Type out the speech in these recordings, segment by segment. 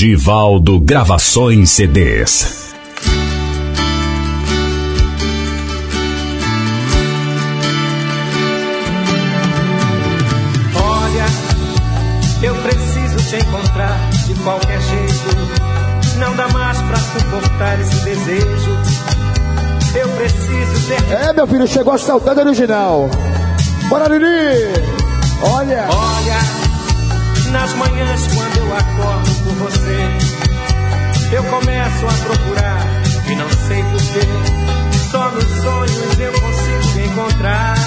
Givaldo Gravações CDs. Olha, eu preciso te encontrar de qualquer jeito. Não dá mais pra suportar esse desejo. Eu preciso ter. É, meu filho, chegou a saudade original. Bora, Lili! Olha! Olha! Nas manhãs quando eu acordo por você, eu começo a procurar e não sei porquê. Só nos sonhos eu consigo encontrar.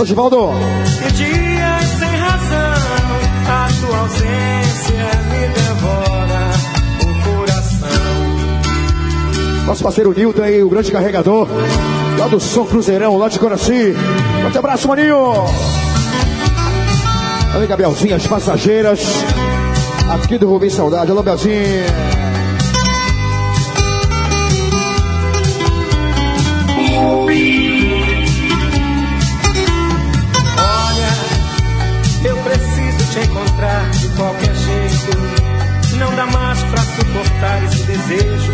Alô, Givaldo! e dias sem razão. A tua ausência me devora o coração. Nosso parceiro Nilton aí, o grande carregador. Lá do Som Cruzeirão, lá de Coraci. Forte abraço, maninho! Alô, Gabrielzinho, as passageiras. Aqui do Rubim Saudade. Alô, Belzinho. Esse desejo.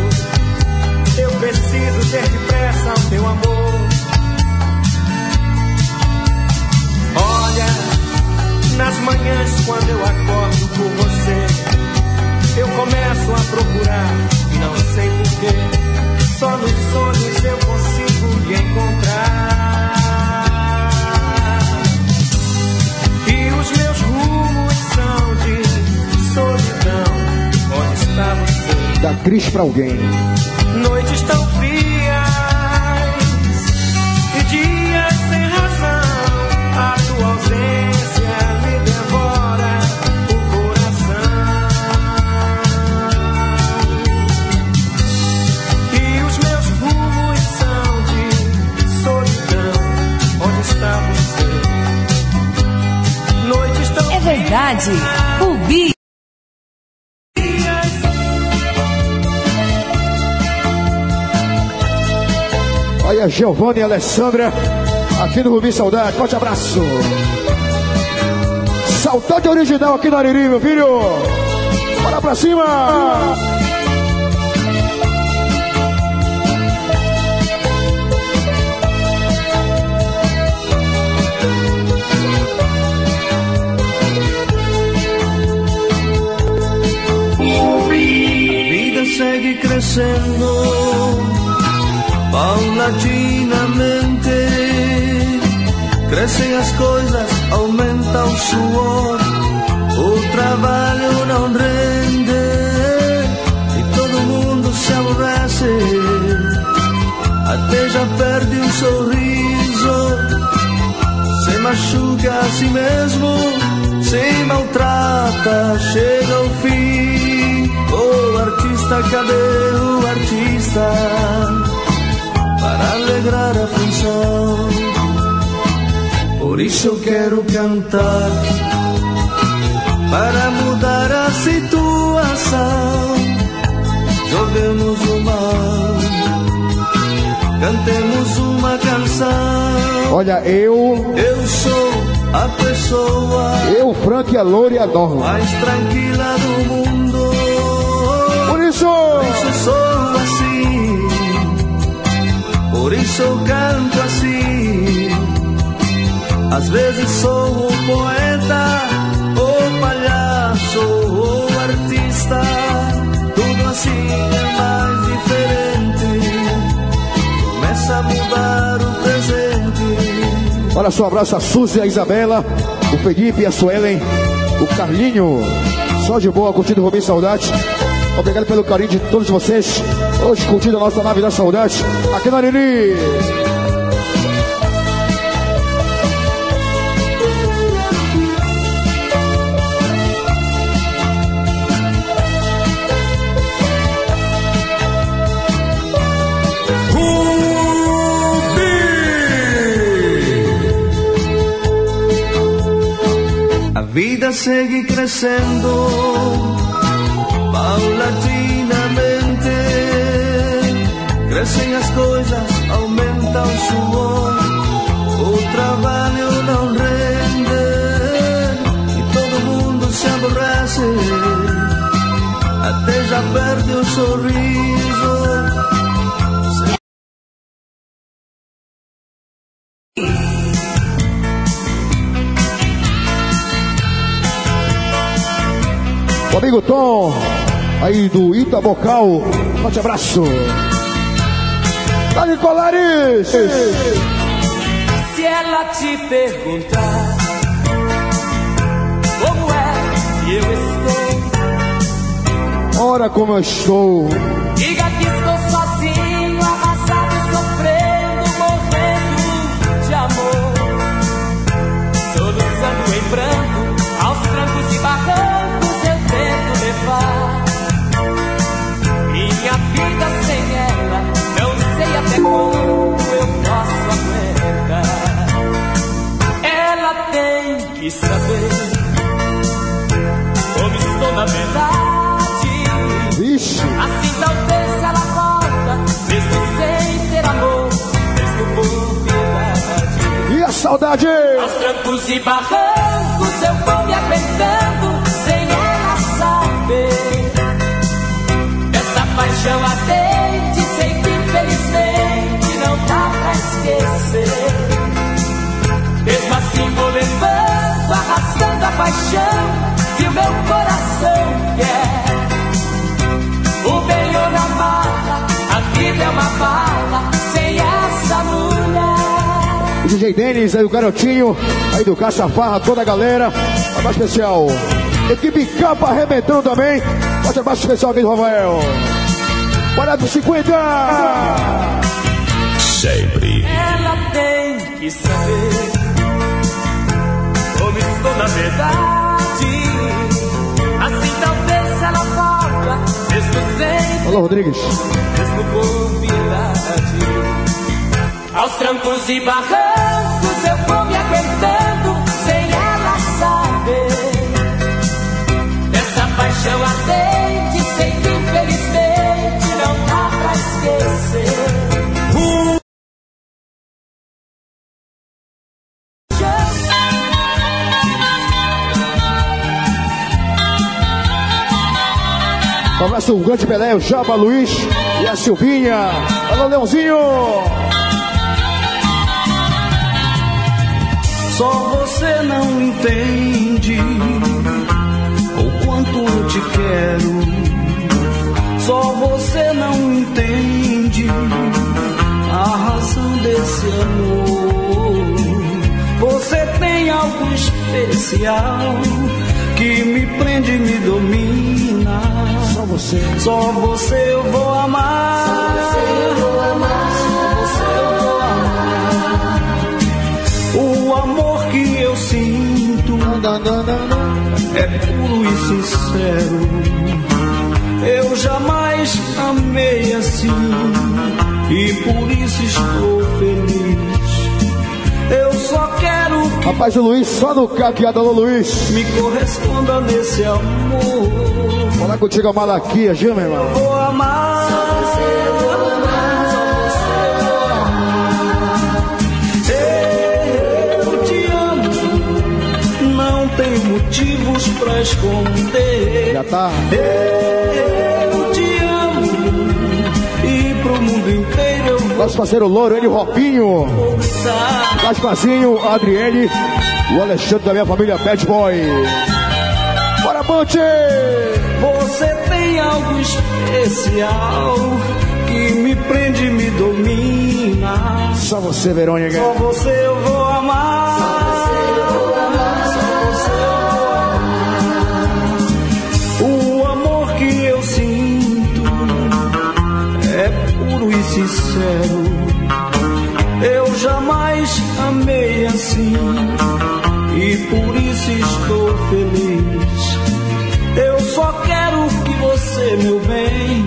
Eu preciso ter depressa o teu amor. Olha, nas manhãs quando eu acordo por você, eu começo a procurar e não sei porquê. Só nos sonhos eu consigo lhe encontrar. E os meus rumos são de solidão. Está você? Da Cris pra alguém. Noites tão frias e dias sem razão. A tua ausência me devora o coração. E os meus rumos são de solidão. Onde está você? Noites tão É verdade. Rubi. Aí a Giovanna e a Alessandra, aqui no Rubi Saudade. Forte abraço. Saudade original aqui no Ariri, meu filho. Bora pra cima. vida segue crescendo paulatinamente. Crescem as coisas, aumenta o suor, o trabalho não rende e todo mundo se aborrece. Até já perde um sorriso, se machuca a si mesmo, se maltrata, chega o fim. Oh artista, cadê o artista? Para alegrar a função. Por isso eu quero cantar, para mudar a situação. Joguemos o mal, cantemos uma canção. Olha, eu, Eu sou a pessoa eu, Frank, a Loura e a Norma. mais tranquila do mundo. Eu canto assim. Às vezes sou o poeta, o palhaço, o artista. Tudo assim é mais diferente. Começa a mudar o presente. olha só, abraço a Suzy, a Isabela, o Felipe, a Suelen, o Carlinho. Só de boa, curtindo o Rubim Saudade. Obrigado pelo carinho de todos vocês. Hoje curtindo a nossa nave da saudade aqui na Ariri. A vida segue crescendo paulatinamente. Crescem as coisas, aumenta o suor, o trabalho não rende e todo mundo se aborrece, até já perde o sorriso. Aí do Itabocal, forte abraço. Dani Colares! Se ela te perguntar como é que eu estou, Ora como eu estou. Que saber como estou na verdade. Vixe, Assim talvez ela volta, mesmo sem ter amor, mesmo por piedade. e a saudade? Aos trancos e barrancos eu vou me aguentando, sem ela saber. Essa paixão ardente, sei que infelizmente não dá pra esquecer. Paixão que o meu coração quer. O bem ou na mala, a vida é uma bala, sem essa mulher. O DJ Denis, aí o garotinho, aí do Caça Farra, toda a galera. Abraço especial. Equipe Capa arrebentando também. Forte abraço especial aqui do Rafael. Bora pro 50! Sempre. Ela tem que saber estou na verdade. Assim talvez ela volta, mesmo sem, Alô, Rodrigues. mesmo por piedade. Aos trancos e barrancos eu vou me aguentando, sem ela saber. Dessa paixão ardente, sei que infelizmente não dá pra esquecer. Abraço, o grande Pelé, o Jaba Luiz e a Silvinha. Alô, Leãozinho! Só você não entende o quanto eu te quero. Só você não entende a razão desse amor. Você tem algo especial que me prende e me domina. Só você. Só você eu vou amar. Só você eu vou amar. O amor que eu sinto é puro e sincero. Eu jamais amei assim e por isso estou feliz. Eu só quero que Rapaz, o Luiz, só no caqueado, alô, Luiz. me corresponda nesse amor. Falar contigo a Malaquias, viu, meu irmão? Vou amar. Eu te amo. Não tenho motivos pra esconder. Já tá. Eu te amo. E pro mundo inteiro Nosso parceiro Louro, ele, Robinho. contar. Gaspazinho, a Adriele, o Alexandre da minha família Bad Boy. Bora, Bunty! Você tem algo especial que me prende e me domina. Só você, Verônica. Só você eu vou amar. Só você eu vou amar. Sincero. Eu jamais amei assim e por isso estou feliz. Eu só quero que você, meu bem,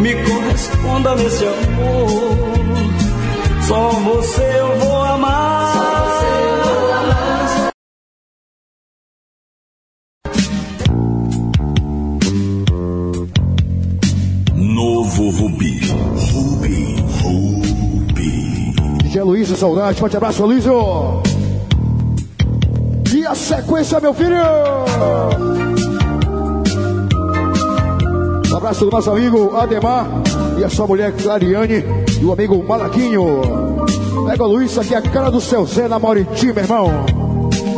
me corresponda nesse amor. Só você eu vou saudade. Forte abraço, Luizio. E a sequência, meu filho. Um abraço do nosso amigo Ademar e a sua mulher Clariane e o amigo Malaquinho. Pega o Luiz, aqui é a cara do seu Zé na Mauriti, meu irmão.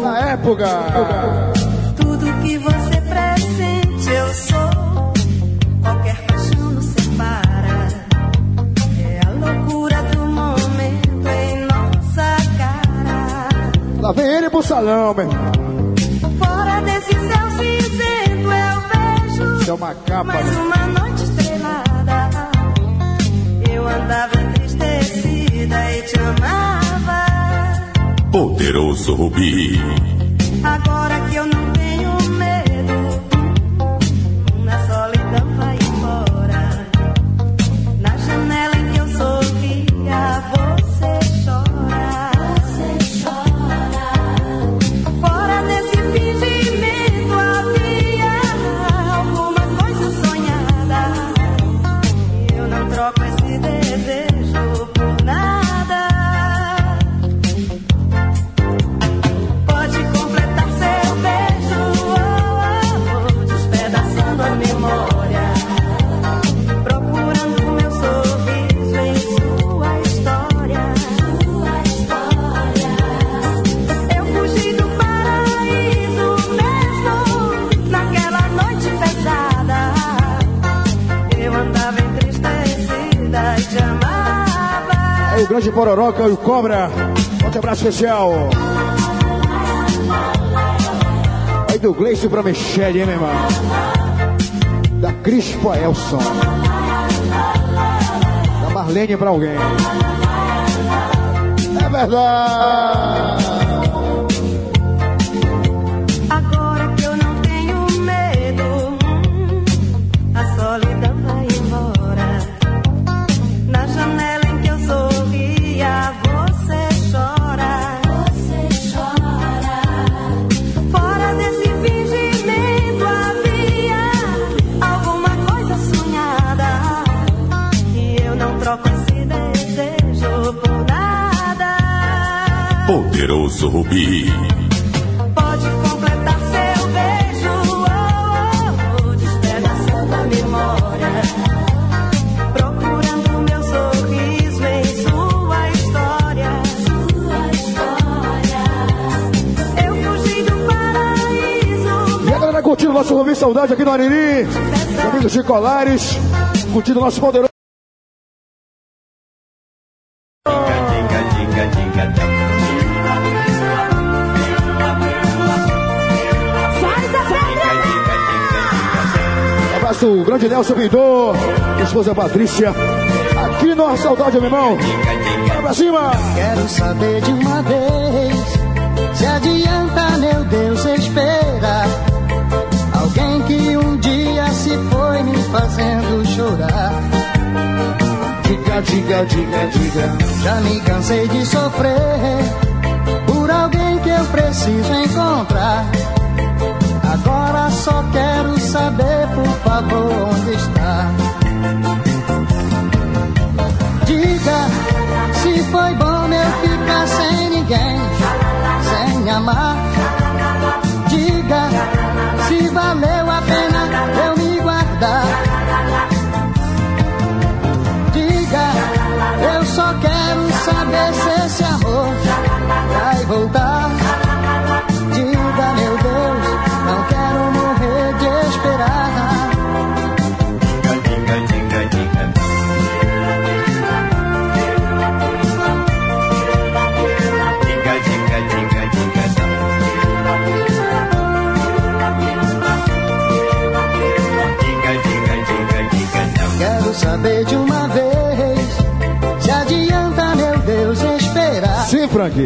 Na época. Lá vem ele pro salão, meu irmão. Fora desse céu cinzento eu vejo. Isso é uma capa. Mais né? uma noite estrelada. Eu andava entristecida e te amava. Poderoso Rubi. Grande Pororoca e o Cobra. Forte abraço especial. Aí do Gleice pra Michelle, hein, meu irmão? Da Cris pra Elson. Da Marlene pra alguém. É verdade. Poderoso Rubi. Pode completar seu beijo, oh, oh, despedaçando a memória, procurando meu sorriso em sua história. Sua história. Eu fugi do paraíso. E a galera curtindo nosso Rubi Saudade aqui no Ariri. Os amigos de Colares. Curtindo nosso poderoso. Nelson Vidor, esposa Patrícia. Aqui no Saudade, meu irmão. Bora pra cima! Quero saber de uma vez se adianta, meu Deus, esperar alguém que um dia se foi me fazendo chorar. Diga, diga, diga, diga. Já me cansei de sofrer por alguém que eu preciso encontrar. Só quero saber, por favor, onde está. Diga se foi bom eu ficar sem ninguém, sem amar. Diga se valeu a pena eu me guardar. Diga, eu só quero saber se esse amor vai voltar. Frank.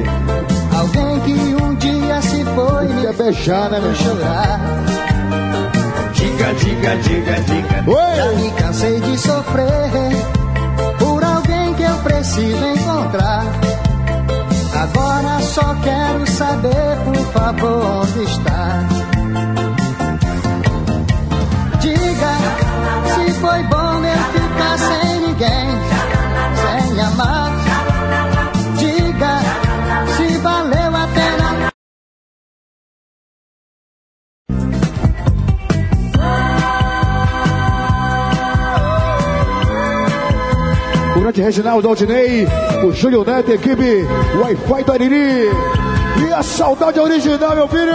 Alguém que um dia se foi me beijar, né, meu chorar. Diga, diga, diga, diga. Já Oi! me cansei de sofrer por alguém que eu preciso encontrar. Agora só quero saber, por favor, onde está. Diga se foi bom eu ficar sem ninguém, sem amar. Reginaldo Aldinei, o Júlio Neto, equipe Wi-Fi do Ariri. E a saudade original, meu filho!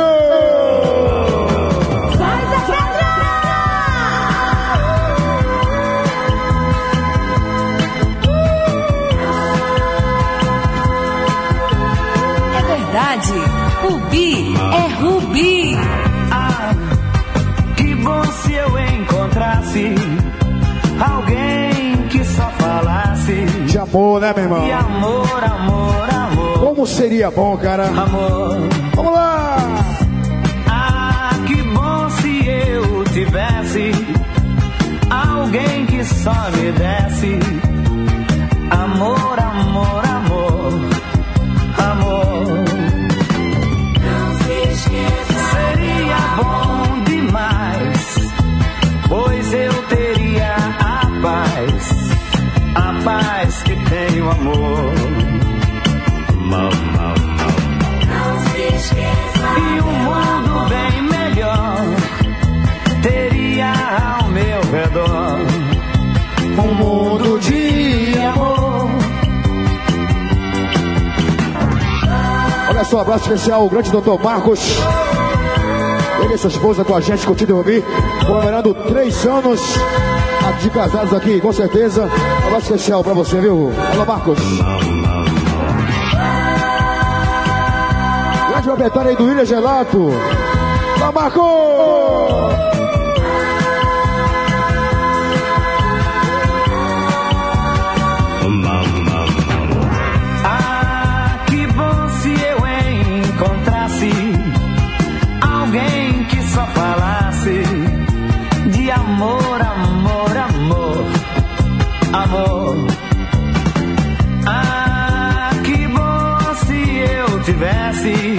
É verdade. Rubi é Rubi. Amor, né, meu irmão? de amor, amor, amor, Como seria bom, cara? amor. Vamos lá! Ah, que bom se eu tivesse alguém que só me desse amor, amor, amor. Tem o amor. Mau, mau, mau. E um mundo bem melhor teria ao meu redor um mundo de amor. Olha só, abraço especial, o grande doutor Marcos. Ele e sua esposa com a gente, curtindo o Rubi, comemorando três anos de casados aqui, com certeza. Abraço especial pra você, viu? Alô, Marcos. Grande proprietário aí do Ilha Gelato. Alô, Marcos! Tivesse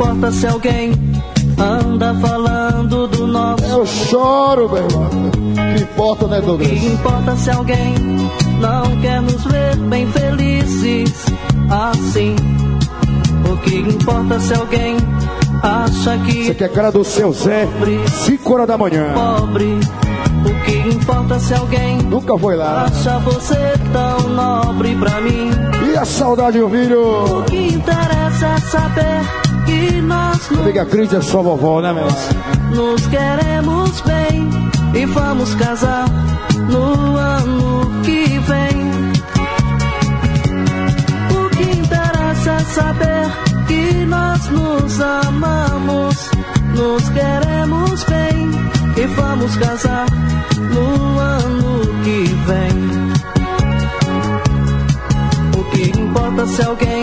importa se alguém anda falando do nosso Eu choro, meu irmão. Que importa, né, O que Douglas? importa se alguém não quer nos ver bem felizes assim? O que importa se alguém acha Você que quer cara do seu Zé, 5 horas da manhã. pobre? O que importa se alguém Nunca foi lá. acha você tão nobre pra mim? E a saudade, meu filho? O que interessa é saber que nós nos Amiga Cris é sua vovó, né, meu? Nos queremos bem e vamos casar no ano que vem. O que interessa é saber que nós nos amamos, nos queremos bem e vamos casar no ano que vem. O que importa se alguém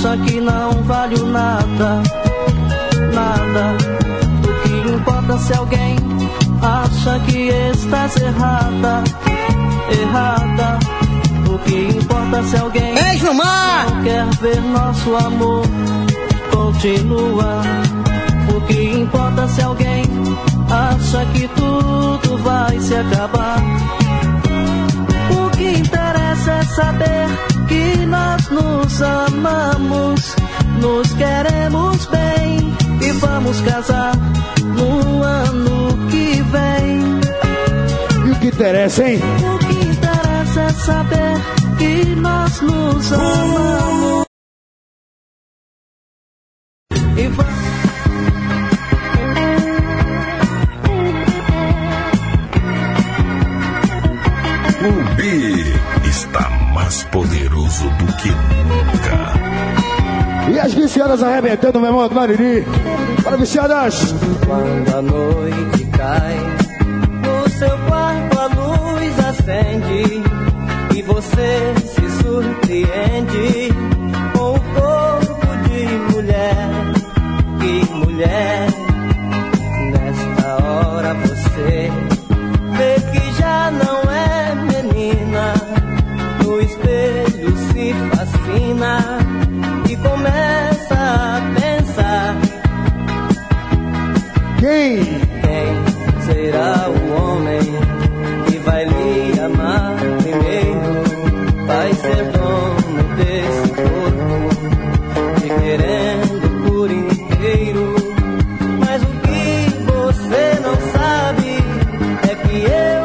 acha que não vale o nada, nada. O que importa se alguém acha que estás errada, errada. O que importa se alguém Beijo não quer ver nosso amor continuar. O que importa se alguém acha que tudo vai se acabar. O que interessa é saber que nós nos amamos, nos queremos bem e vamos casar no ano que vem. E o que interessa, hein? O que interessa é saber que nós nos amamos. E vamos mais poderoso do que nunca. E as viciadas arrebentando, meu irmão, do Mariri. Para viciadas! Quando a noite cai, no seu quarto a luz acende. E você se surpreende com o corpo de mulher. Que mulher! Quem? Quem será o homem que vai lhe amar primeiro? Vai ser dono desse corpo, te querendo por inteiro. Mas o que você não sabe é que eu.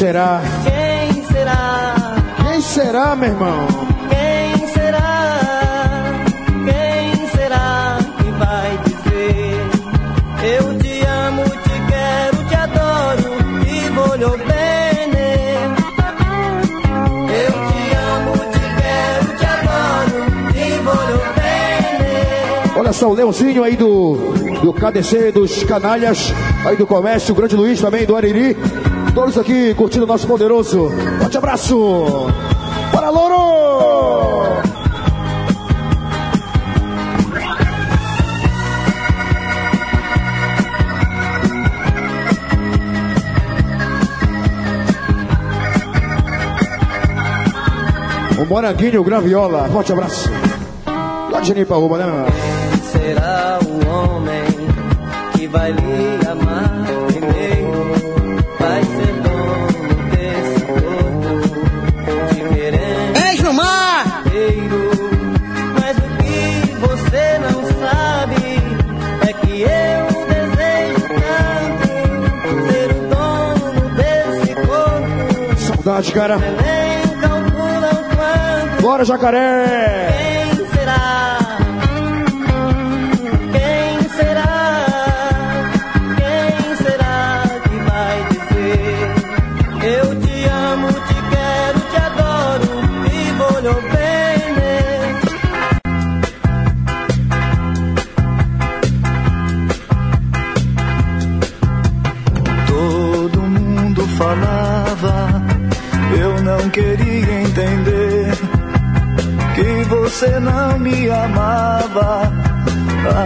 será será, meu irmão? Quem será? Quem será que vai dizer? Eu te amo, te quero, te adoro e voglio bene. Eu te amo, te quero, te adoro e voglio bene. Olha só, o Leãozinho aí do, do KDC, dos canalhas, aí do comércio, o grande Luiz também, do Ariri. Todos aqui curtindo o nosso poderoso. Forte abraço! Louro! O Moranguinho, Graviola. Forte abraço. Lá de pra Rua, né, meu? Será o homem que vai lhe Saudade, cara. Bora, jacaré! Queria entender que você não me amava,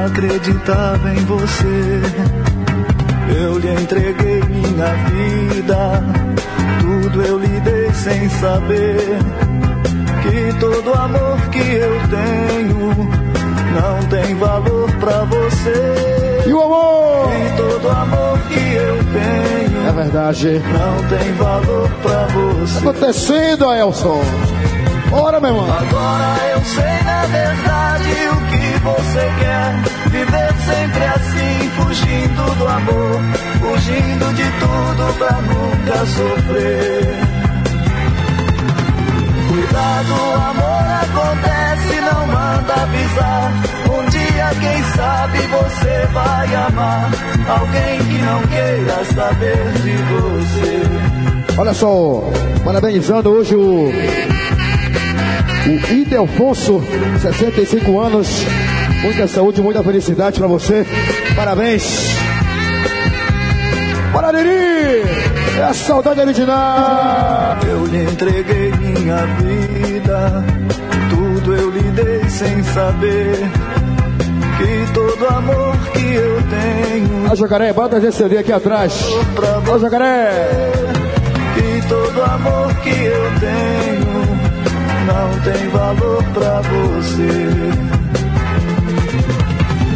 acreditava em você. Eu lhe entreguei minha vida, tudo eu lhe dei sem saber que todo amor que eu tenho não tem valor pra você. E o amor? E todo amor que eu tenho É verdade. não tem valor pra você. Acontecendo, Elson. Bora, meu irmão. Agora eu sei na verdade o que você quer. Viver sempre assim, fugindo do amor, fugindo de tudo pra nunca sofrer. Cuidado, amor acontece, não manda avisar. Quem sabe, você vai amar alguém que não queira saber de você. Olha só, parabenizando hoje o. O Idelfonso, 65 anos. Muita saúde, muita felicidade pra você. Parabéns. Bora, Liri! É a saudade original. Eu lhe entreguei minha vida, tudo eu lhe dei sem saber que todo amor que eu tenho A jacaré, bota esse CD aqui atrás. Ó, jacaré! que todo amor que eu tenho não tem valor pra você.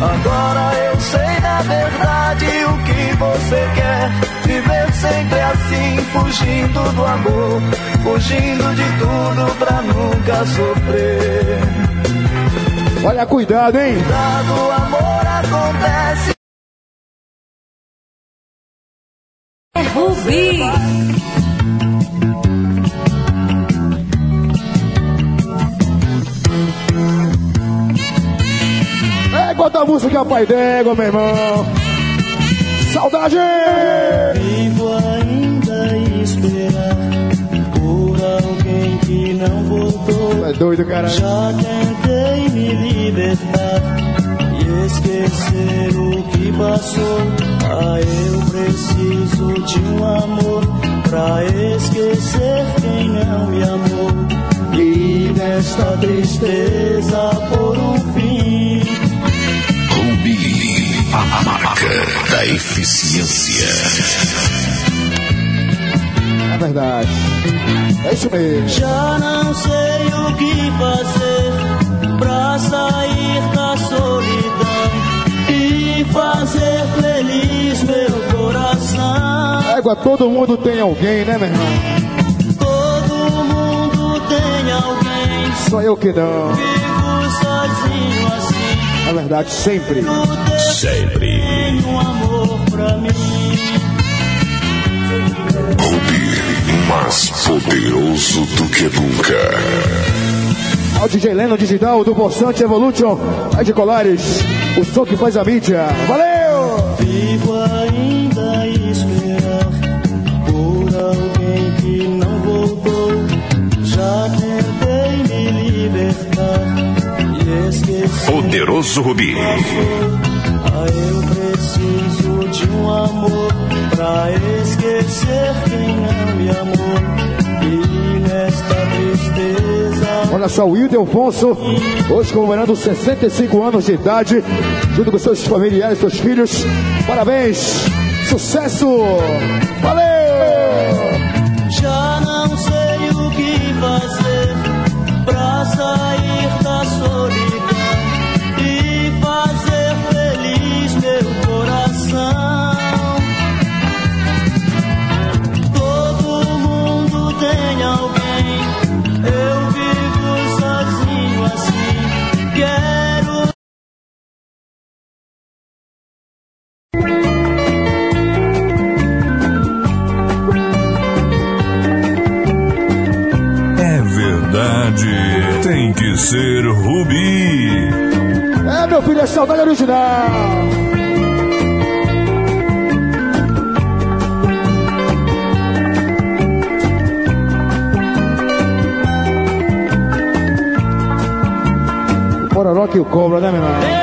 Agora eu sei na verdade o que você quer. Viver sempre assim, fugindo do amor, fugindo de tudo pra nunca sofrer. Olha, cuidado, hein? Cuidado, amor acontece. É Rubi. É, bota a música Pai d'Égua, meu irmão. Saudade! Vivo ainda esperar por alguém que não voltou. É doido, cara. Já tentei me libertar e esquecer o que passou. Ah, eu preciso de um amor pra esquecer quem não me amou. E nesta tristeza por um fim. Rubi, a marca da eficiência. É verdade. É isso mesmo. Já não sei o que fazer pra sair da solidão e fazer feliz meu coração. Égua, todo mundo tem alguém, né, meu irmão? Todo mundo tem alguém, Só eu que não. vivo sozinho assim. É verdade, sempre. Sempre. tem um amor pra mim. Rubi, mais poderoso do que nunca. Ao DJ Leno Digital do Bossante Evolution, é de Colares, o som que faz a mídia. Valeu! Vivo ainda a esperar por alguém que não voltou. Já tentei me libertar e esqueci. Poderoso Rubi. Ah, eu preciso de um amor pra esquecer quem não me amou. Olha só, o Wilder Alfonso, hoje comemorando 65 anos de idade, junto com seus familiares, seus filhos. Parabéns! Sucesso! Valeu! Saudade original! Pororó que o cobra, né, meu irmão?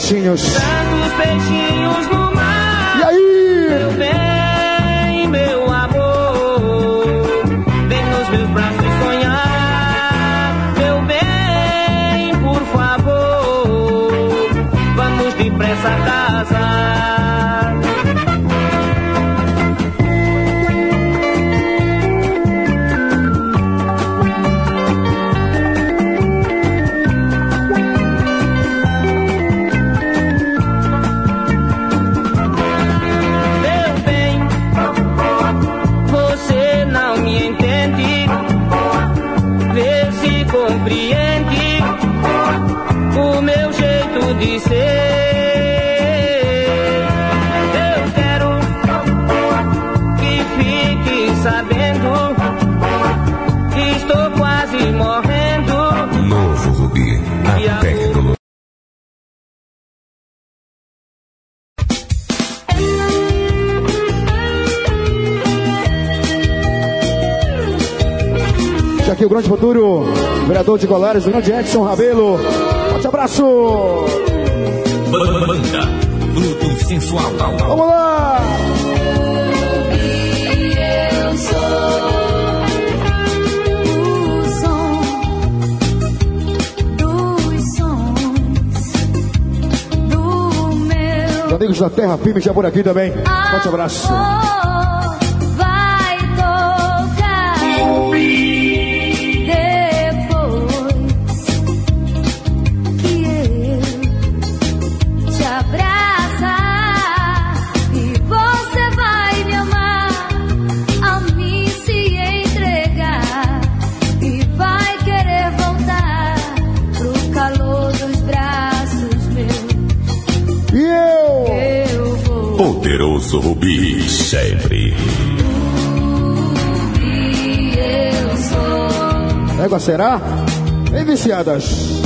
Peixinhos? tantos peixinhos no mar. Aqui o grande futuro, vereador de Colares, o grande Edson Rabelo. Forte abraço! Banda, fruto sensual. Vamos lá! Eu sou o som dos sons do meu Os amigos da Terra Firme já por aqui também. Forte abraço. Rubi, sempre. Égua será? Vem viciadas.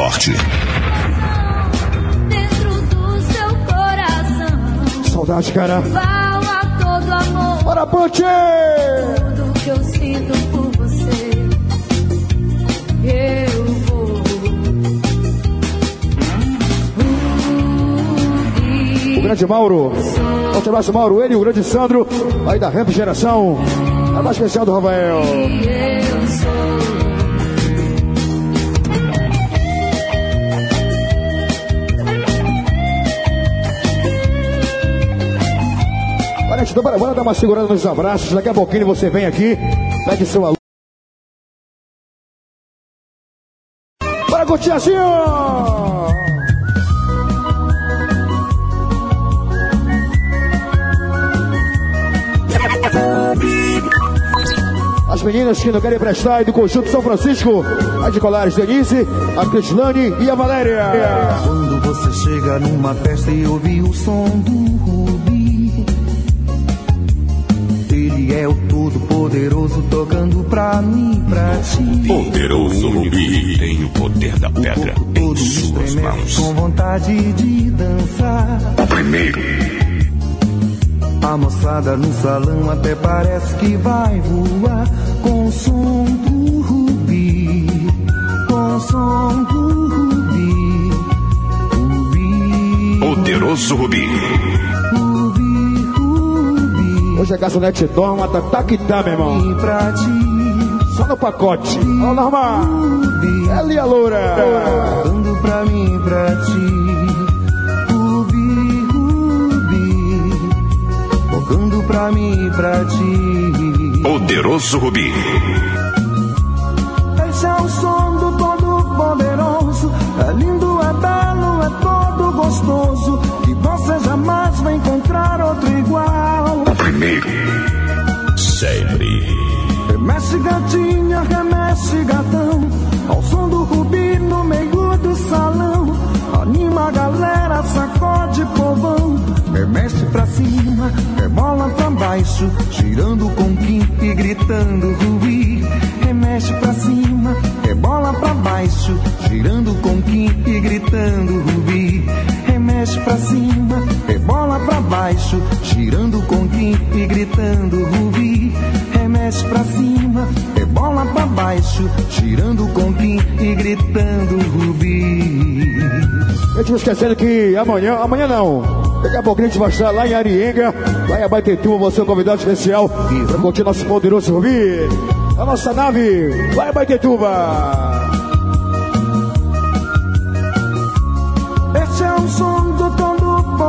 Forte. Dentro do seu coração. Saudade, cara. Fala todo amor. Bora, Ponte! Tudo que eu sinto por você. Eu vou. O grande Mauro. Forte abraço, Mauro. Ele e o grande Sandro. Aí da Ramp Geração. É mais especial do Rafael. Olha, então, bora, dar uma segurada nos abraços. Daqui a pouquinho você vem aqui, pede seu aluno. Bora curtir assim, ó! As meninas que não querem prestar e do Conjunto São Francisco, a de Colares Denise, a Crislane e a Valéria. Quando você chega numa festa e ouve o som do todo-poderoso tocando pra mim, pra ti. Poderoso Rubi tem o poder da pedra em suas mãos. com vontade de dançar. O primeiro. A moçada no salão até parece que vai voar com o som do Rubi, com o som do Rubi, Rubi, Poderoso Rubi. Hoje a garçonete toma, tá, tá que tá, meu irmão. Só no pacote. Ó, Ela e a loura. dando pra mim, pra ti, Rubi, Rubi, tocando pra mim, pra ti. Poderoso Rubi. Esse é o som do todo poderoso. É lindo, é belo, é todo gostoso. E você jamais vai encontrar outro igual. Primeiro. Sempre. Remexe gatinha, remexe gatão. Ao som do rubi no meio do salão. Anima a galera, sacode povão. Remexe pra cima, rebola pra baixo. Girando com quinto e gritando rubi. Remexe pra cima, rebola pra baixo. Girando com quinto e gritando rubi. Remexe pra cima, rebola pra baixo. Girando com quinto e gritando rubi. Remexe pra cima, rebola pra baixo. Girando com quinto e gritando rubi. Eu te esquecendo que amanhã, amanhã não. Daqui a pouquinho a gente vai estar lá em Arienga, lá em Abaitetuba, você é um convidado especial para curtir nosso poderoso Rubi. A nossa nave, lá em Abaitetuba.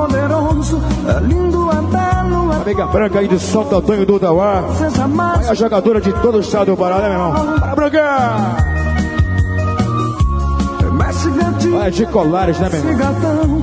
Poderoso. É lindo, é belo, é Amiga Branca aí de Santo Antônio do jamais É a jogadora de todo o estado do Pará, né, meu irmão? Para Branca! Vai de Colares, né, meu irmão?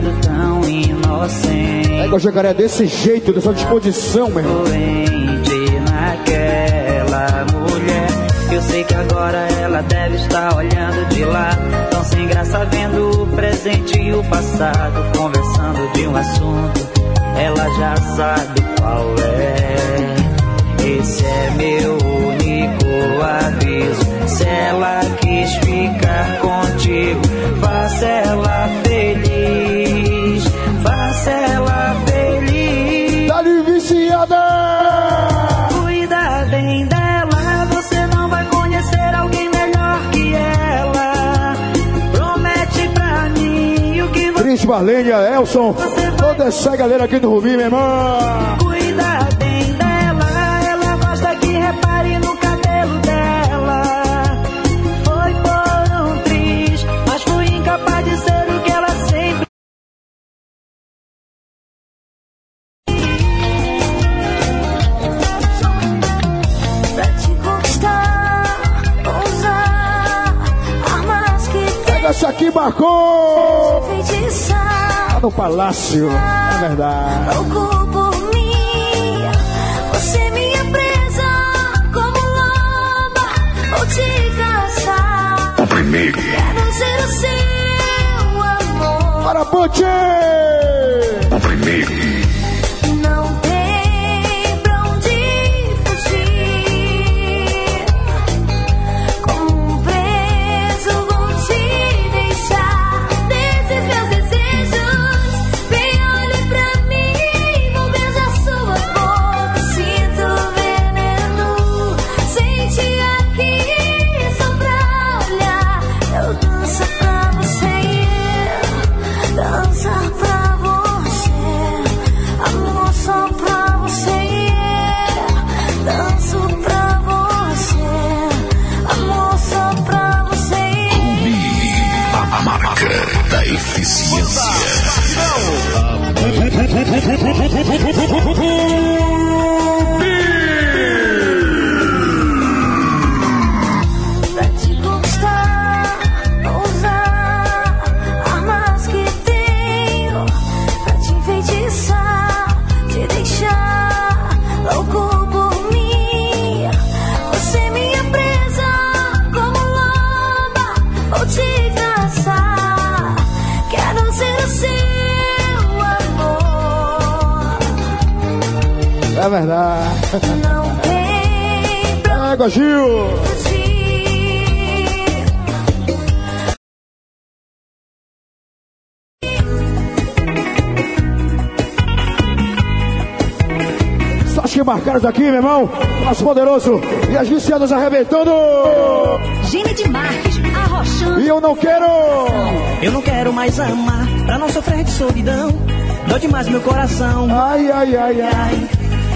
Desconfiado tão inocente. É que o jacaré desse jeito, dessa disposição, meu irmão. naquela mulher. Eu sei que agora ela deve estar olhando de lá, tão sem graça vendo o presente e o passado, conversando de um assunto. Ela já sabe qual é. Esse é meu único aviso. Se ela quis ficar contigo, faça ela que Marlene, Elson, toda essa galera aqui do Rubi, meu irmão. cuida bem dela. Ela gosta que repare no cabelo dela. Foi por um triz, mas fui incapaz de ser o que ela sempre. Pra te conquistar, ousar Essa aqui marcou! No palácio, é verdade. Louco por mim, você é minha presa, como loba, vou te caçar. O primeiro. Quero ser o seu amor. Para Puti! Água, Gil! fugir. Só os que marcaram aqui, meu irmão. Nosso poderoso. E as viciadas arrebentando. Gine de Marques, arrochando. E eu não quero. Eu não quero mais amar, pra não sofrer de solidão. Dói demais meu coração. Ai, ai, ai, ai. Ai,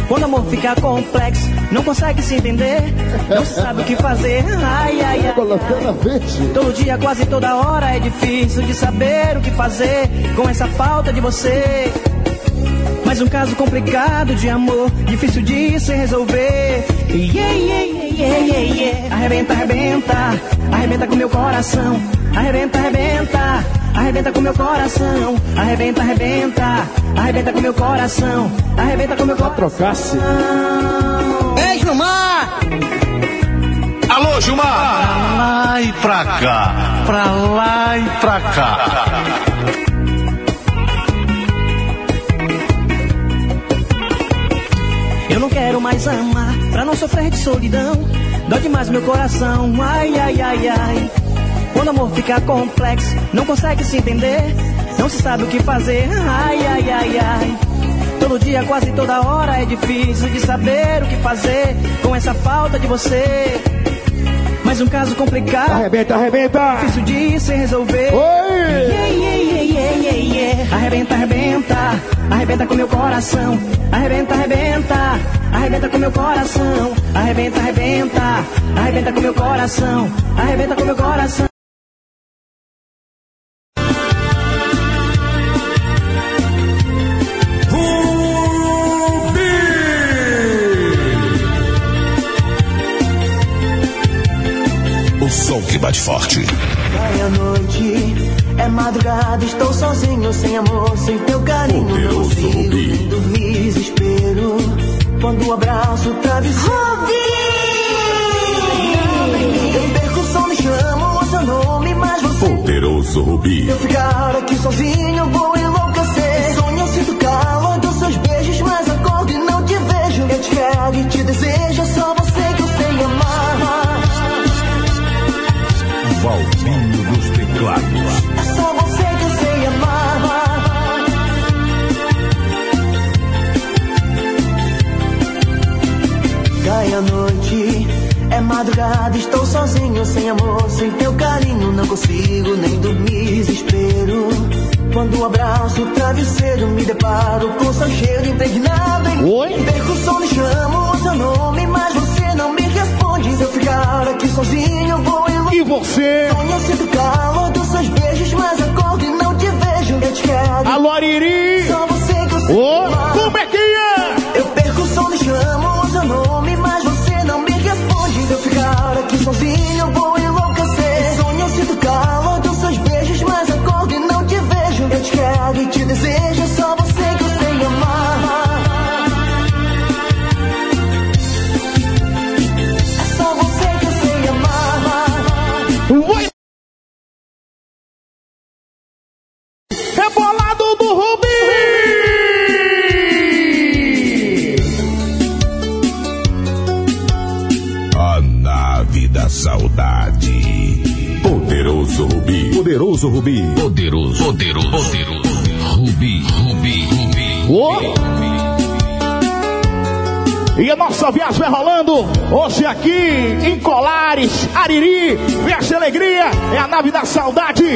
Quando o amor fica complexo, não consegue se entender. Não sabe o que fazer. Ai, ai, ai. Colocando a verde. Todo dia, quase toda hora é difícil de saber o que fazer com essa falta de você. Mais um caso complicado de amor, difícil de se resolver. Yeah, yeah, yeah, yeah, yeah. Arrebenta, arrebenta, arrebenta com meu coração. Arrebenta, arrebenta, arrebenta com meu coração. Arrebenta, arrebenta, arrebenta com meu coração. Arrebenta com meu coração. Trocasse. Alô, Gilmar. Pra lá e pra cá, pra lá e pra cá. Eu não quero mais amar, pra não sofrer de solidão. Dói demais meu coração, ai, ai, ai, ai. Quando o amor fica complexo, não consegue se entender. Não se sabe o que fazer, ai, ai, ai, ai. Todo dia, quase toda hora é difícil de saber o que fazer com essa falta de você. Mais um caso complicado, Arrebenta, arrebenta. difícil de se resolver. Oi! Yeah, yeah, yeah, yeah, yeah, yeah. Arrebenta, arrebenta, arrebenta com meu coração. Arrebenta, arrebenta, arrebenta com meu coração. Arrebenta, arrebenta, arrebenta com meu coração. Arrebenta com meu coração. Bate forte. Vai a noite, é madrugada, estou sozinho, sem amor, sem teu carinho. Não Poderoso consigo Rubi. dormir, desespero. Quando o abraço travesseiro. Eu perco o sono e chamo o seu nome, mas você. Poderoso Rubi. Eu ficar aqui sozinho, vou enlouquecer. Sonho, sinto o calor dos seus beijos, mas acordo e não te vejo. Eu te quero e te desejo, só Dos teclados. É só você que eu sei amar. Cai a noite, é madrugada, estou sozinho, sem amor, sem teu carinho, não consigo nem dormir, desespero. Quando o abraço, o travesseiro, me deparo com seu cheiro impregnado em. Oi? Perco o sono e chamo o seu nome, mas se eu ficar aqui sozinho, vou. E você? Conhecido calor dos seus beijos, mas acordo e não te vejo. Eu te quero. Alô, Ariri! Só você que eu oh, como é que é? Eu perco o som, chamo o seu nome, mas você não me responde. Se eu ficar aqui sozinho, vou. Sonho, sinto calor dos seus beijos, mas acordo e não te vejo. Eu te quero e te desejo.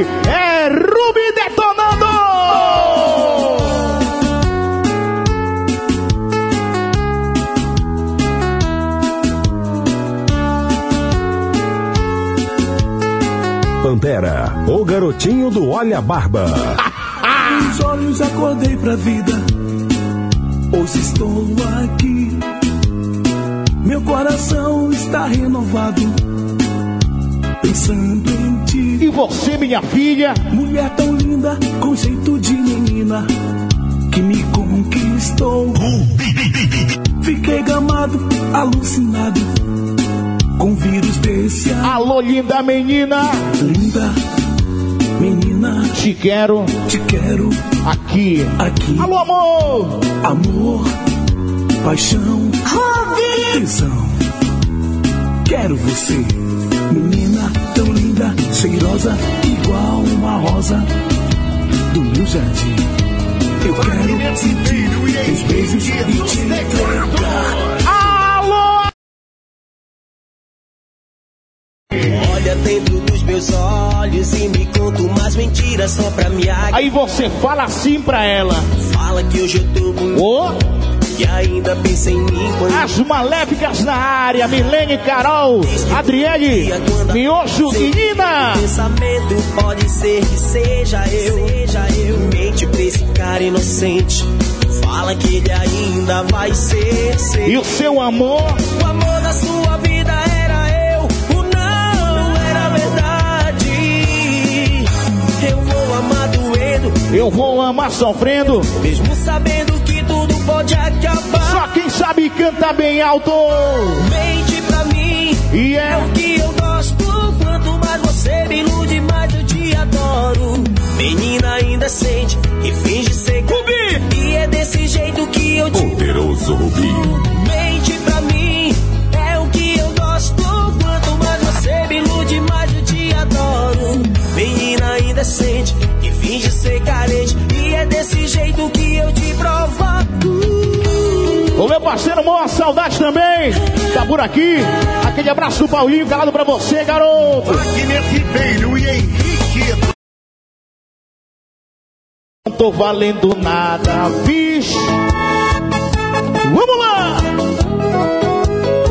É Rubi detonando! Pantera, o garotinho do Olha Barba. Os olhos acordei pra vida. Hoje estou aqui. Meu coração está renovado. Pensando em ti. E você, minha filha? Mulher tão linda, com jeito de menina. Que me conquistou. Fiquei gamado, alucinado. Com vírus desse. Alô, linda menina. Linda menina. Te quero. Te quero. Aqui. Aqui. Alô, amor. Amor. Paixão. Tesão. Quero você. Cheirosa, igual uma rosa do meu jardim. Eu quero sentir teus beijos e te entregar. Alô! Olha dentro dos meus olhos e me conta umas mentiras só pra me agradar. Aí você fala assim pra ela. Fala que hoje eu tô bonito. Ô! E ainda pensa em mim quando As maléficas na área, Milene, Carol, Adriele, Miojo e Nina. pensamento pode ser que seja eu. Seja eu. Mente pra esse cara inocente. Fala que ele ainda vai ser seu. E o seu amor? O amor da sua vida era eu. O não era verdade. Eu vou amar doendo. Eu vou amar sofrendo. Mesmo sabendo que tudo pode acabar. Só quem sabe canta bem alto. Mente pra mim. E é o que eu gosto. Quanto mais você me ilude, mais eu te adoro. Menina ainda sente e finge ser Rubi. E é desse jeito que eu te Poderoso Rubi. Mente pra mim, é o que eu gosto. Quanto mais você me ilude, mais eu te adoro. Menina ainda sente e finge ser carente. E é desse jeito que eu te provoco. O meu parceiro Moa Saudade também. Tá por aqui. Aquele abraço do Paulinho calado pra você, garoto. Wagner Ribeiro e Henrique. Não tô valendo nada, vixe. Vamos lá!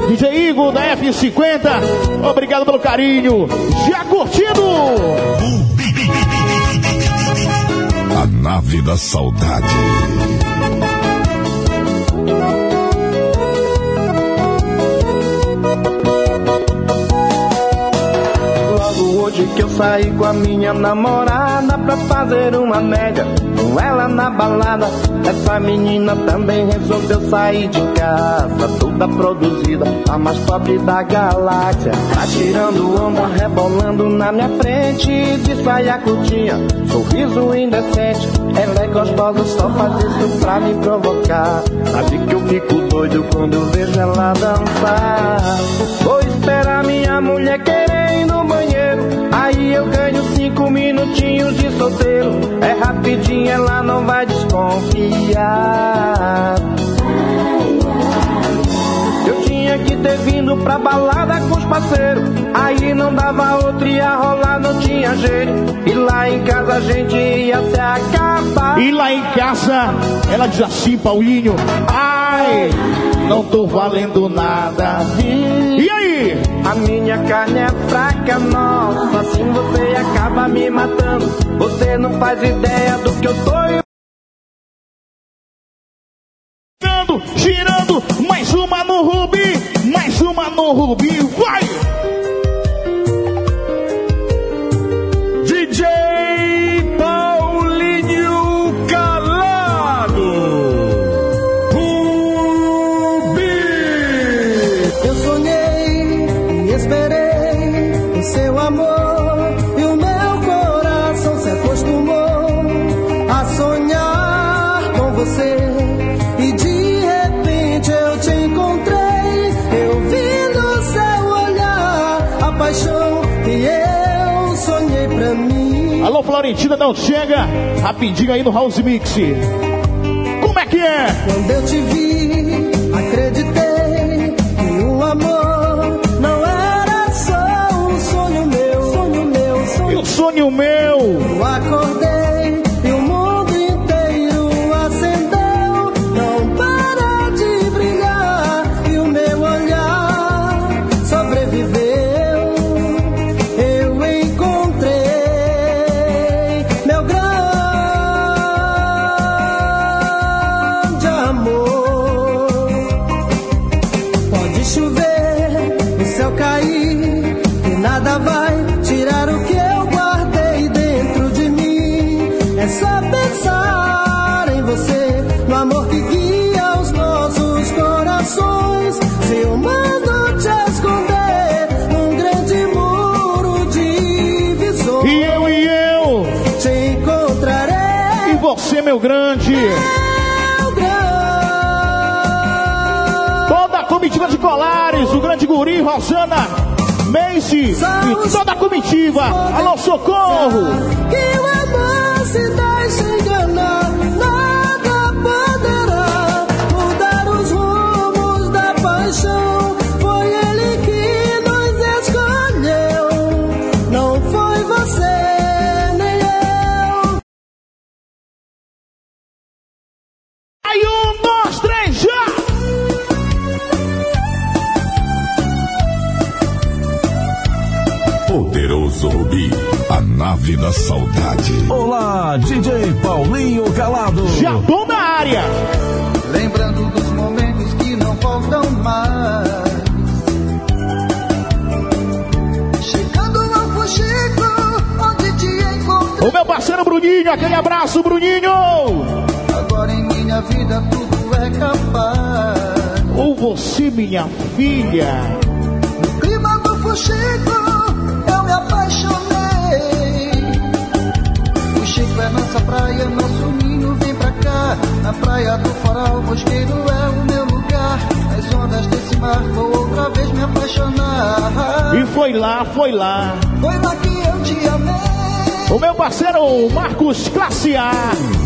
DJ Igor da F50, obrigado pelo carinho. Já curtindo? A nave da saudade. Hoje que eu saí com a minha namorada pra fazer uma média com ela na balada. Essa menina também resolveu sair de casa, toda produzida, a mais pobre da galáxia. Tá tirando onda, rebolando na minha frente, de saia curtinha, sorriso indecente. Ela é gostosa, só faz isso pra me provocar. Sabe que eu fico doido quando eu vejo ela dançar. Vou esperar minha mulher querer minutinhos de solteiro. É rapidinho, ela não vai desconfiar. Eu tinha que ter vindo pra balada com os parceiros. Aí não dava outro, ia rolar, não tinha jeito. E lá em casa a gente ia se acabar. E lá em casa, ela diz assim, Paulinho. Ai, não tô valendo nada. Aí? A minha carne é fraca, nossa. Assim você acaba me matando. Você não faz ideia do que eu tô. Girando, girando, mais uma no Rubi, mais uma no Rubi, vai! Florentina não chega. Rapidinho aí no House Mix. Como é que é? Quando eu te vi, acreditei que o amor não era só um sonho meu. Sonho meu, sonho, meu. sonho meu. Eu acordei. Silva de Colares, o grande guri, Rosana, Macy e toda a comitiva. Alô, socorro! Que o amor se deixa enganar. Bruninho, aquele abraço, Bruninho! Agora em minha vida tudo é capaz. Ou você, minha filha. No clima do fuxico, eu me apaixonei. O Chico é nossa praia, nosso ninho, vem pra cá. Na praia do farol, mosqueiro é o meu lugar. As ondas desse mar, vou outra vez me apaixonar. E foi lá, foi lá. Foi lá que eu te amei. O meu parceiro Marcos Classe A.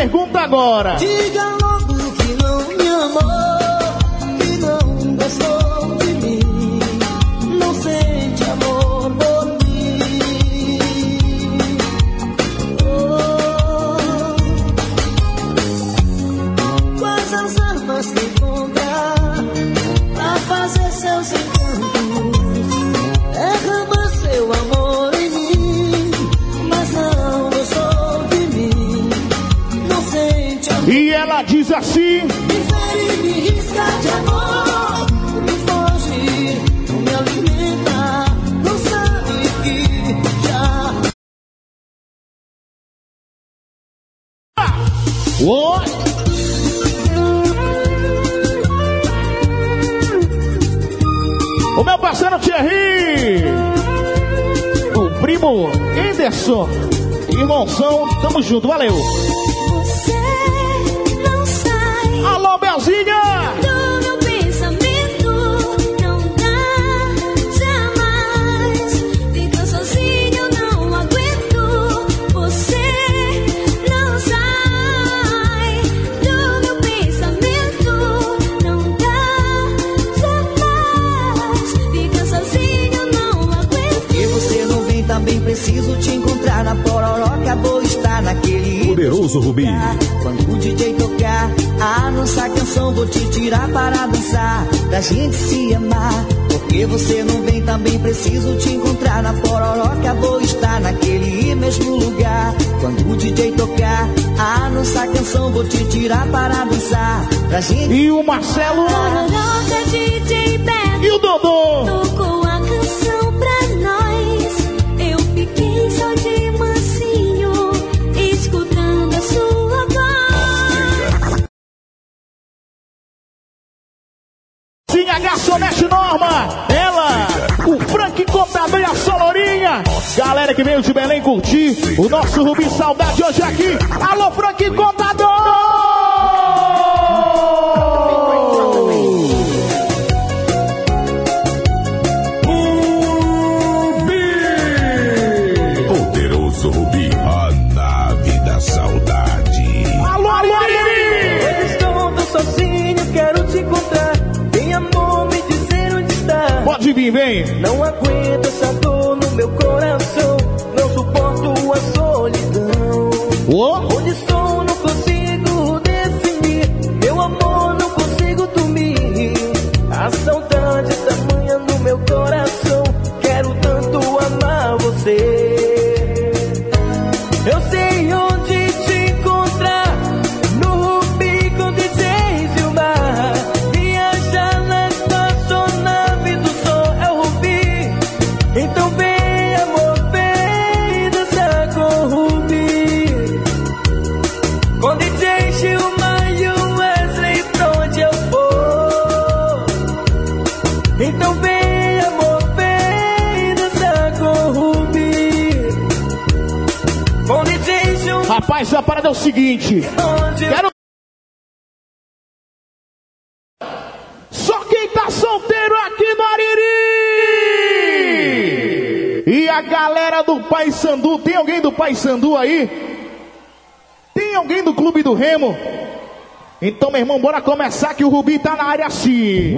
Pergunto agora. Diga diz assim: Me fere, me risca de amor, me foge, me alimenta, não sabe que já Oi! O meu parceiro Thierry! O primo Anderson! Irmãozão, tamo junto, valeu! Sai te encontrar na pororoca, vou estar naquele Poderoso Rubi. Quando o DJ tocar a nossa canção, vou te tirar para dançar, pra gente se amar. Porque você não vem também preciso te encontrar na pororoca, vou estar naquele mesmo lugar. Quando o DJ tocar a nossa canção, vou te tirar para dançar, pra gente E o Marcelo Pororoca, DJ Beto. e o Dodô! Que veio de Belém curtir o nosso Rubi Saudade hoje aqui. Alô, Frank Contador! Então, meu irmão, bora começar que o Rubi tá na área assim.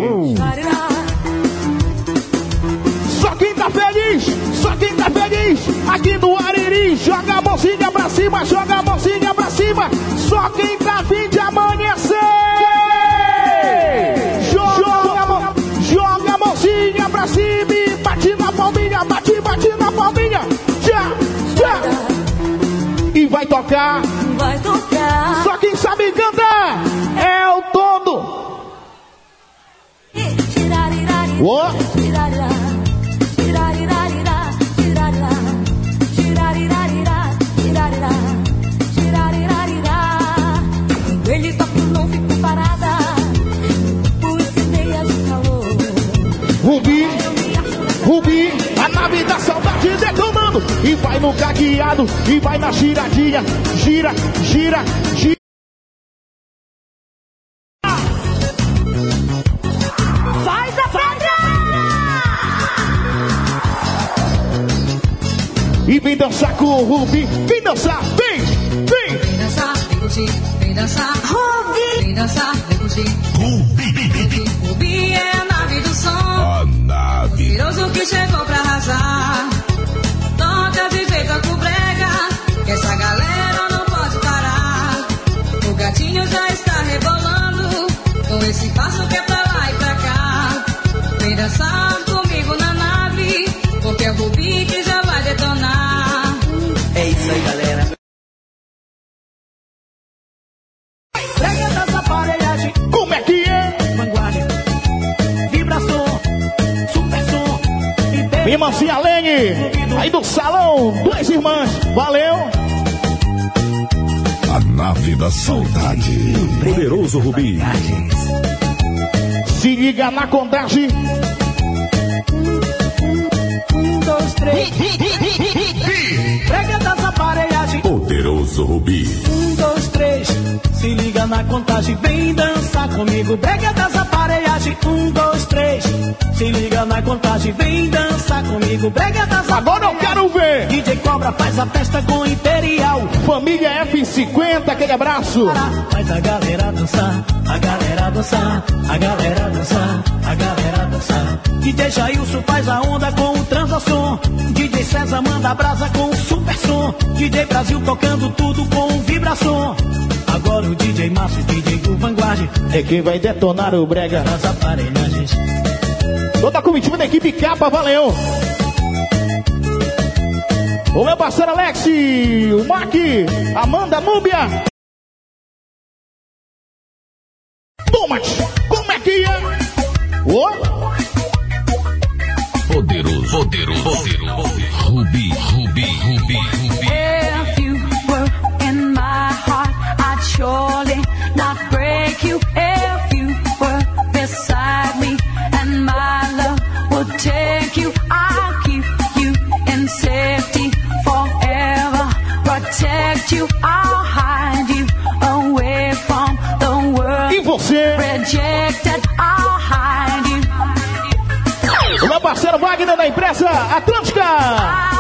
Só quem tá feliz, só quem tá feliz, aqui no Ariri, joga a mãozinha pra cima, joga a mãozinha pra cima, só quem tá fim de amanhecer. Joga, joga a mãozinha pra cima e bate na palminha, bate, bate na palminha, já, já. E Vai tocar. e vai no cagueado e vai na giradinha, gira, gira, gira. Faz a frente! E vem dançar com o Ruby, vem dançar, vem, vem! Vem dançar, vem curtir, vem dançar, Ruby! Vem dançar, vem curtir, Ruby é a nave do som, a nave. O que chegou pra arrasar. Gatinho já está rebolando. Com esse passo que é pra lá e pra cá. Vem dançar comigo na nave. Porque é o Rubi que já vai detonar. É isso aí, galera. Prega das aparelhagens, Como é que é? vanguarda, vibração, super som e irmãzinha Lene, aí do salão, duas irmãs. Valeu. A nave da saudade. Poderoso Rubi. Se liga na contagem. Um, dois, três. Prega das aparelhagens, Poderoso Rubi. um, dois, três. Se liga na contagem, vem dançar comigo. Brega das aparelhagens, um, dois, três. Se liga na contagem, vem dançar comigo. Brega das Agora eu quero ver. DJ Cobra faz a festa com Imperial. Família F50, aquele abraço. Faz a galera dançar, a galera dançar, a galera dançar, a galera dançar. DJ Jailson faz a onda com o transação. DJ César manda brasa com o super som. DJ Brasil tocando tudo com vibração. Agora o DJ Márcio, DJ do Vanguard. É quem vai detonar o brega. Aparelhagens. Toda a comitiva da equipe capa, valeu. O meu parceiro Alex, o Mac, Amanda Núbia. Tomas, como é que é? Ô, Poderoso, poderoso, poderoso. Rubi, Rubi, Rubi, surely not break you. If you were beside me and my love would take you, I'll keep you in safety forever. Protect you, I'll hide you away from the world. e você? Rejected, I'll hide you. O meu parceiro Wagner da empresa Atlântica.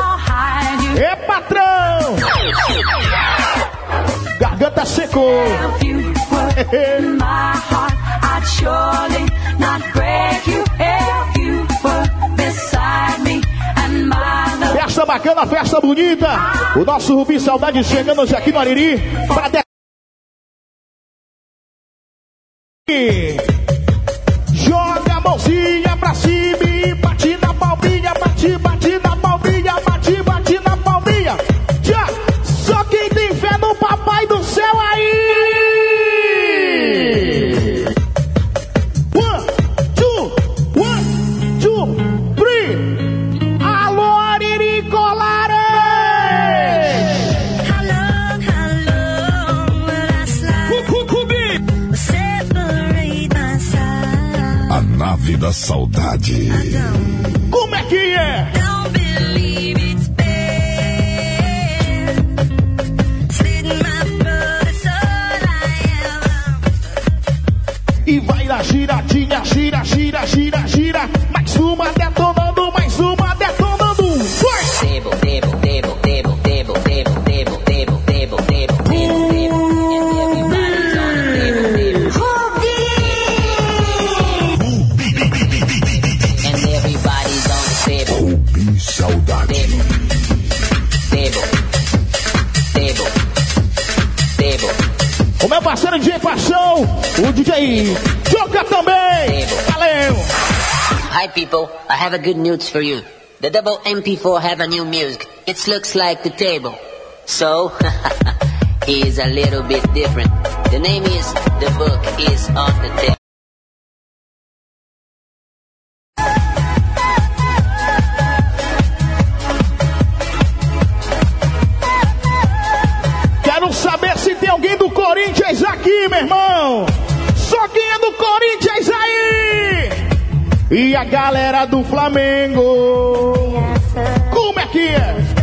My love. Festa bacana, festa bonita. O nosso Rubi Saudade chegando hoje aqui no Ariri. Pra. da saudade. Como é que é? E vai lá, giradinha, gira, gira, gira, gira. Mais uma detonada. DJ Joga também. Valeu! Hi people, I have a good news for you. The double MP4 have a new music. It looks like the table. So, he is a little bit different. The name is The Book is on the Table. Quero saber se tem alguém do Corinthians aqui, meu irmão. É do Corinthians aí? E a galera do Flamengo. Como é que é?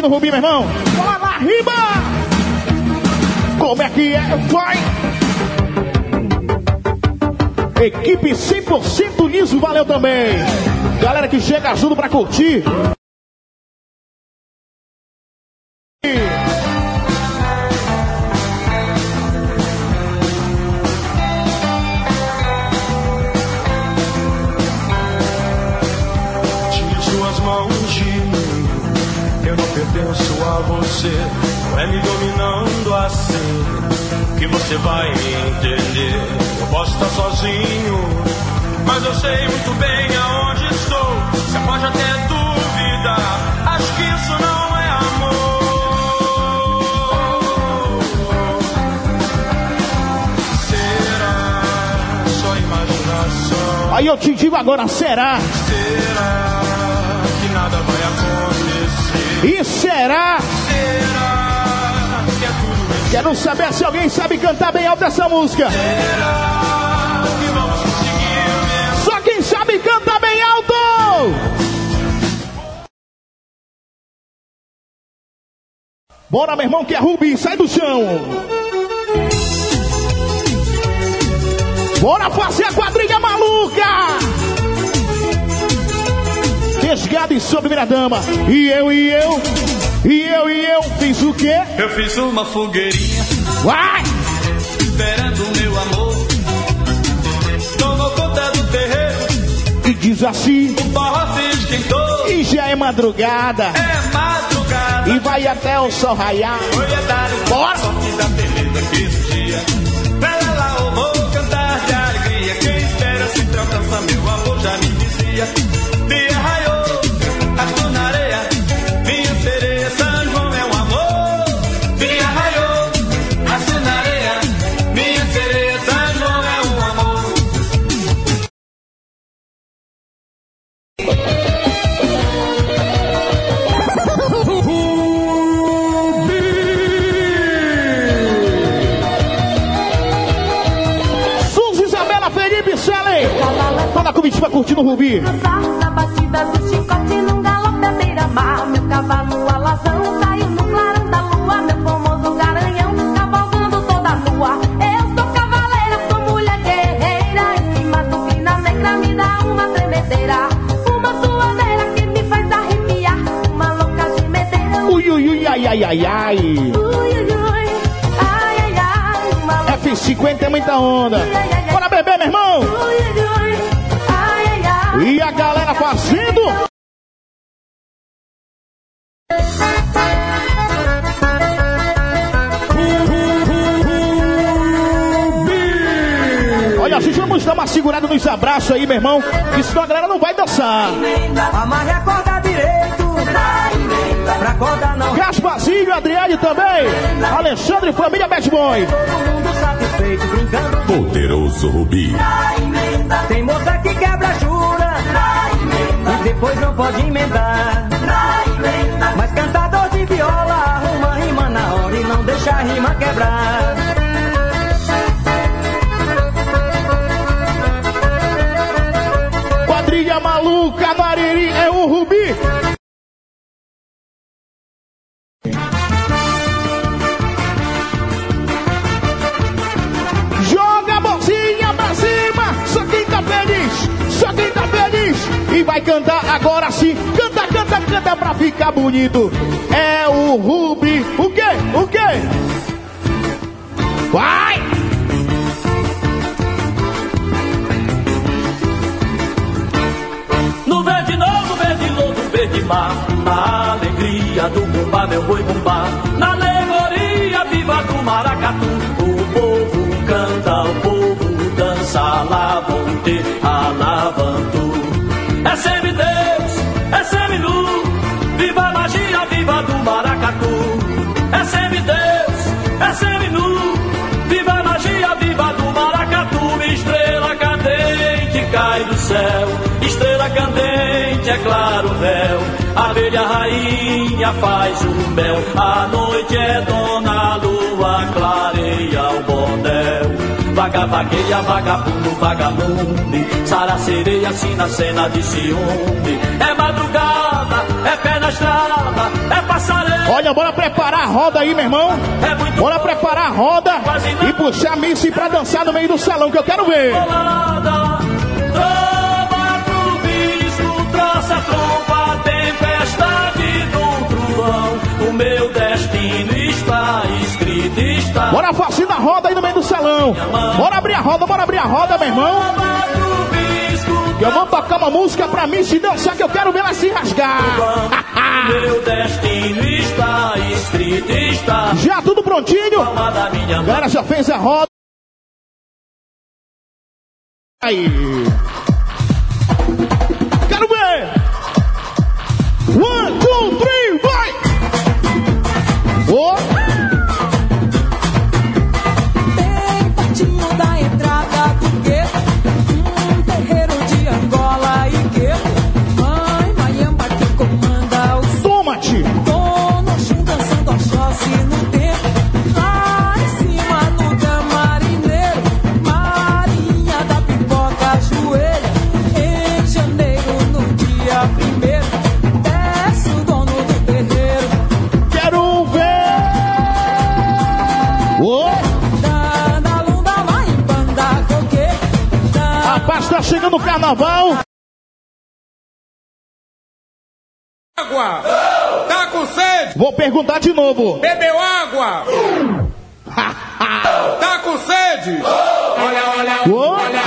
no Rubi, meu irmão. Fala, riba! Como é que é? Vai! Equipe 100% liso, valeu também. Galera que chega, ajuda pra curtir. música. Só quem sabe canta bem alto. Bora, meu irmão, que é Rubi, sai do chão. Bora fazer a quadrilha maluca. Resgado e sobre primeira dama. E eu, e eu, e eu, e eu fiz o quê? Eu fiz uma fogueirinha. Vai! esperando o meu amor. Tomou conta do terreiro e diz assim: O barro se esquentou e já é madrugada. É madrugada e vai até o sol raiar. Foi a dar um Bora! dá beleza que dia. Pela lá eu vou cantar de alegria. Quem espera se alcança, meu amor já me dizia. Dia raiou, as na areia. Jaspa curtindo o Rubi. Na batida do chicote num galope à beira-mar. Meu cavalo alazão caiu no clarão da lua. Meu famoso garanhão cavalgando toda nua. Eu sou cavaleira, sou mulher guerreira. Em cima do pina negra me dá uma tremedeira. Uma suadeira que me faz arrepiar. Uma louca. Ui, ui, ui, ai, ai, ai, ai. Ui, ui, ui. Ai, ai, ai. Uma louca F50 é muita onda. Bora beber, meu irmão. Ui, ui, ui. Fazendo. Olha, a gente vamos dar uma segurada nos abraços aí, meu irmão. Que senão a galera não vai dançar. Amarre a corda direito. Pra corda não. Gasparzinho, Adriane também. Alexandre, família Bad Boy. Todo mundo satisfeito brincando. Poderoso Rubi. Tem moça que quebra jura. E depois não pode emendar. Mas cantador de viola arruma rima na hora e não deixa a rima quebrar. Vai cantar agora sim, canta, canta, canta pra ficar bonito. É o Rubi, o quê? O quê? Vai! No verde novo, verde lodo, verde mar Na alegria do bumbá, meu boi bumbá Na alegoria maracatu. É semideus, é seminu Viva a magia, viva do maracatu. Estrela cadente cai do céu. Estrela candente é claro véu. Abelha rainha faz o mel A noite é dona lua Clareia o bordel. Vaga, vagueia, vagabundo, vagalume Sara sereia, assim na cena de ciúme. É madrugada, é pé na estrada É passareio Olha, bora preparar a roda aí, meu irmão. Bora preparar a roda e puxar a Missy pra dançar no meio do salão, que eu quero ver. bolada Trova pro bispo, troça a trompa Tempestade do trovão O meu destino está escrito, está Bora fazer a roda aí no meio do salão. Bora abrir a roda, bora abrir a roda, meu irmão. Eu vou tocar uma música pra mim se dançar que eu quero ver ela se rasgar. Meu destino está escrito, está Já tudo prontinho. Galera já fez a roda. Aí. Chegando o carnaval. Água! Tá com sede? Vou perguntar de novo. Bebeu água? tá com sede? Olha, olha, olha.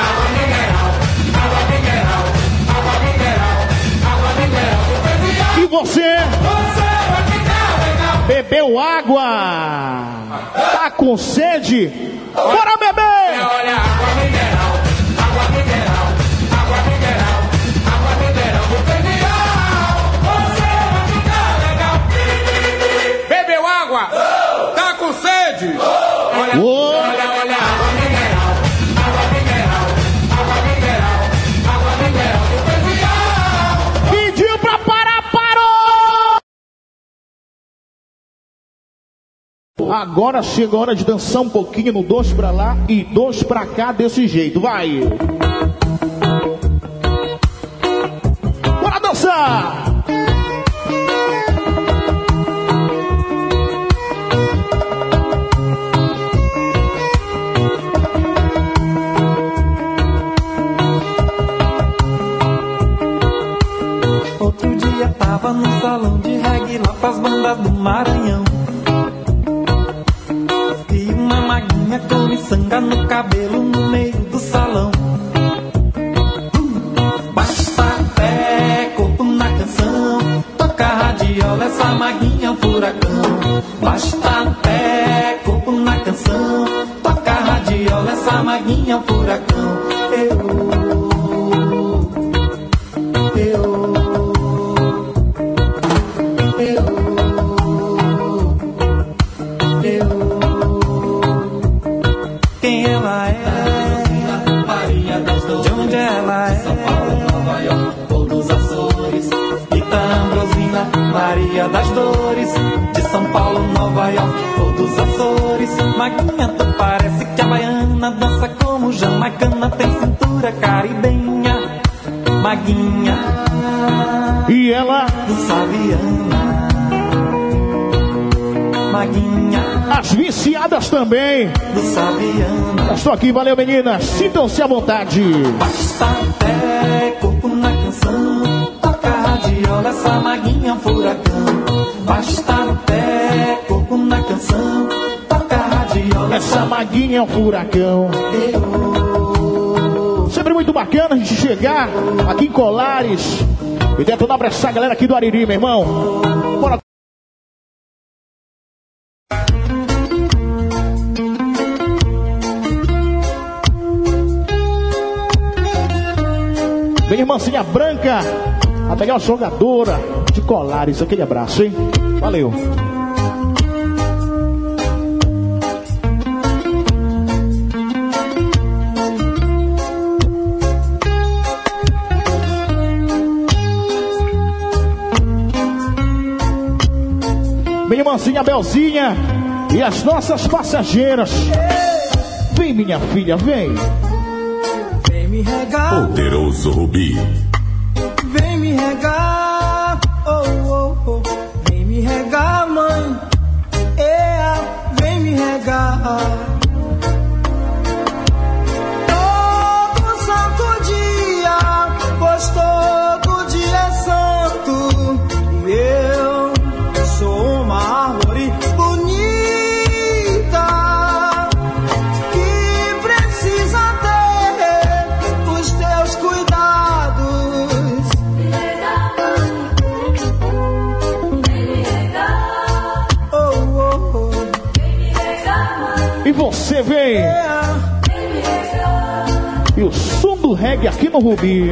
Água mineral. E você? Bebeu água? Tá com sede? Bora beber! Olha, água mineral, água mineral, Agora chegou a hora de dançar um pouquinho no dois pra lá e dois pra cá desse jeito, vai! Manda! Outro dia tava no salão de reggae lá pras bandas do Maranhão. Uma maguinha com miçanga no cabelo no meio do salão. Basta pé, corpo na canção. Toca a radiola, essa maguinha é um furacão. Basta pé, corpo na canção. Toca a radiola, essa maguinha é um furacão. Maria das Dores. De São Paulo, Nova York ou dos Açores. Maguinha, tu parece que a baiana dança como jamaicana. Tem cintura caribenha. Maguinha. E ela? Do Saviana. Maguinha. As viciadas também. Do Saviana. Estou aqui, valeu meninas. Sintam-se à vontade. Basta pé, essa maguinha é furacão. Basta pé, corpo na canção. Toca a radiola, Essa maguinha é um furacão. Sempre muito bacana a gente chegar aqui em Colares e detonar pra essa galera aqui do Ariri, meu irmão. Bora. Vem, irmãzinha branca, a melhor jogadora de Colares. Aquele abraço, hein? Valeu. Minha irmãzinha Belzinha e as nossas passageiras. Vem, minha filha, vem. Vem me regar, Poderoso Rubi. Me regar. Oh, oh, oh. Vem me regar, mãe. Ea, vem me regar. Você vem. E o som do reggae aqui no Rubi.